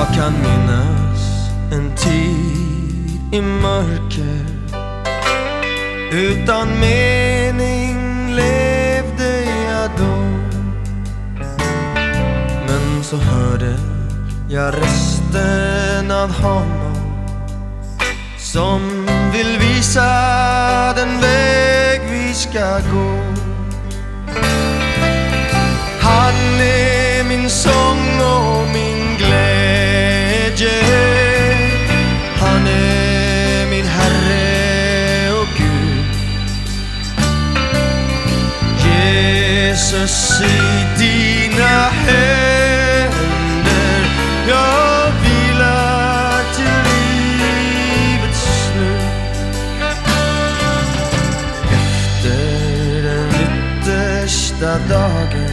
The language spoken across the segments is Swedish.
Jag kan minnas en tid i mörker. Utan mening levde jag då. Men så hörde jag rösten av honom Som vill visa Jesus i dina händer. Jag vilar till livets slut. Efter den yttersta dagen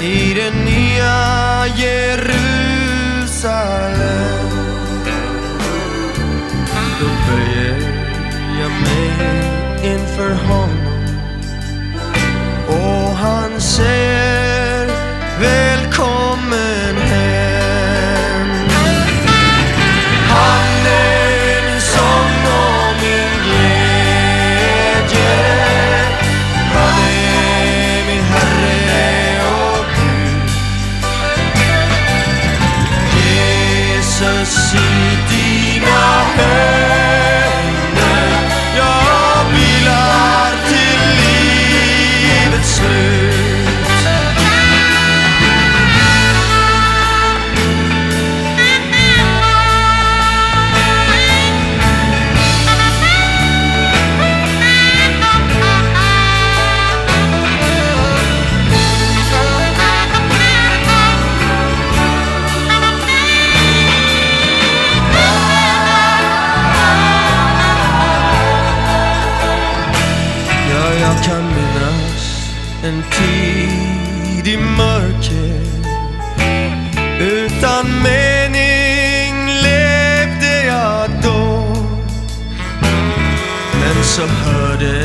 i det nya Jerusalem. Då böjer jag mig inför honom. Jesus kan minnas en tid i mörker. Utan mening levde jag då. Men så hörde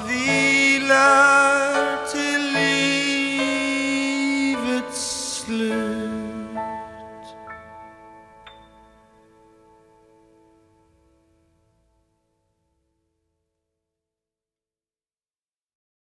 Jag